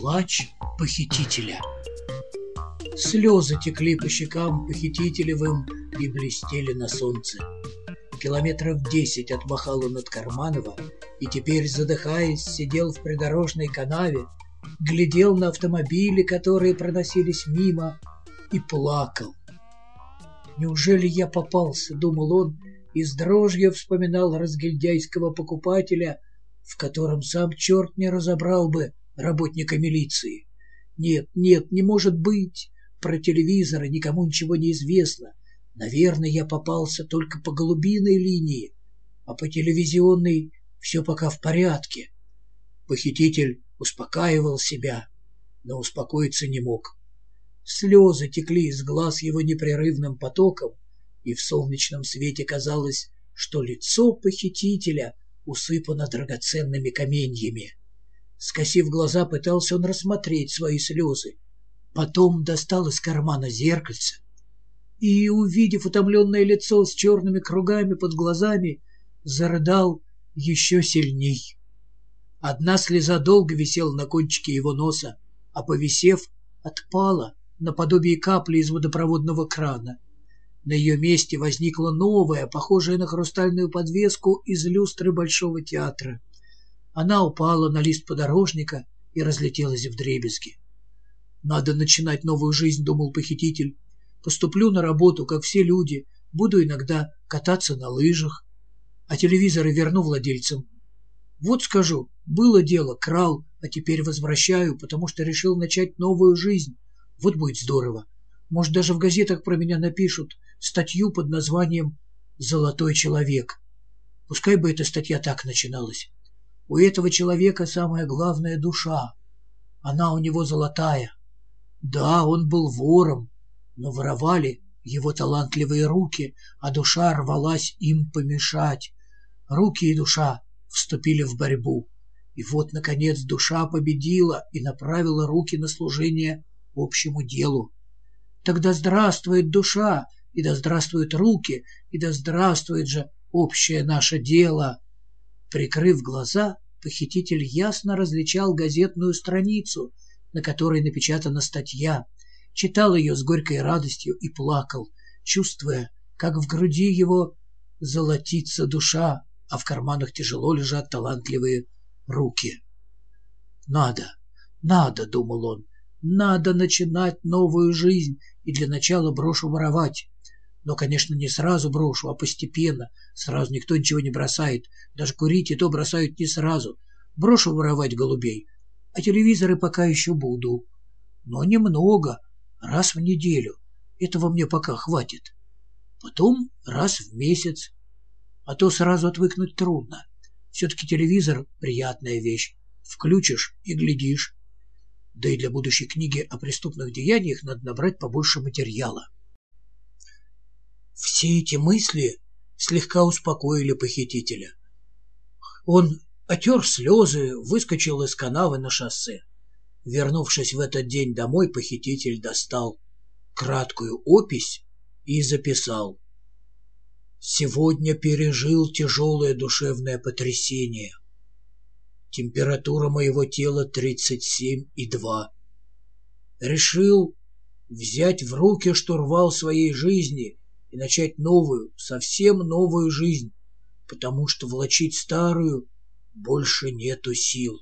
Плач похитителя Слезы текли по щекам похитителевым и блестели на солнце. Километров десять отмахал он от Карманова и теперь, задыхаясь, сидел в придорожной канаве, глядел на автомобили, которые проносились мимо, и плакал. «Неужели я попался?» — думал он, и с дрожью вспоминал разгильдяйского покупателя, в котором сам черт не разобрал бы работника милиции. «Нет, нет, не может быть! Про телевизоры никому ничего не известно. Наверное, я попался только по голубиной линии, а по телевизионной все пока в порядке». Похититель успокаивал себя, но успокоиться не мог. Слезы текли из глаз его непрерывным потоком, и в солнечном свете казалось, что лицо похитителя усыпано драгоценными каменьями. Скосив глаза, пытался он рассмотреть свои слезы. Потом достал из кармана зеркальце и, увидев утомленное лицо с черными кругами под глазами, зарыдал еще сильней. Одна слеза долго висела на кончике его носа, а повисев, отпала, наподобие капли из водопроводного крана. На ее месте возникла новая, похожая на хрустальную подвеску из люстры Большого театра. Она упала на лист подорожника и разлетелась в дребезги. «Надо начинать новую жизнь», — думал похититель. «Поступлю на работу, как все люди, буду иногда кататься на лыжах, а телевизоры верну владельцам. Вот скажу, было дело, крал, а теперь возвращаю, потому что решил начать новую жизнь. Вот будет здорово. Может, даже в газетах про меня напишут статью под названием «Золотой человек». Пускай бы эта статья так начиналась. У этого человека самая главная душа. Она у него золотая. Да, он был вором, но воровали его талантливые руки, а душа рвалась им помешать. Руки и душа вступили в борьбу. И вот, наконец, душа победила и направила руки на служение общему делу. Тогда здравствует душа, и да здравствуют руки, и да здравствует же общее наше дело. Прикрыв глаза, похититель ясно различал газетную страницу, на которой напечатана статья, читал ее с горькой радостью и плакал, чувствуя, как в груди его золотится душа, а в карманах тяжело лежат талантливые руки. «Надо, надо», — думал он, надо начинать новую жизнь, и для начала брошу воровать. Но, конечно, не сразу брошу, а постепенно. Сразу никто ничего не бросает. Даже курить и то бросают не сразу. Брошу воровать голубей, а телевизоры пока еще буду. Но немного, раз в неделю. Этого мне пока хватит. Потом раз в месяц. А то сразу отвыкнуть трудно. Все-таки телевизор — приятная вещь. Включишь и глядишь да и для будущей книги о преступных деяниях надо набрать побольше материала. Все эти мысли слегка успокоили похитителя. Он отер слезы, выскочил из канавы на шоссе. Вернувшись в этот день домой, похититель достал краткую опись и записал. «Сегодня пережил тяжелое душевное потрясение. Температура моего тела 37,2. Решил взять в руки штурвал своей жизни и начать новую, совсем новую жизнь, потому что влачить старую больше нету сил.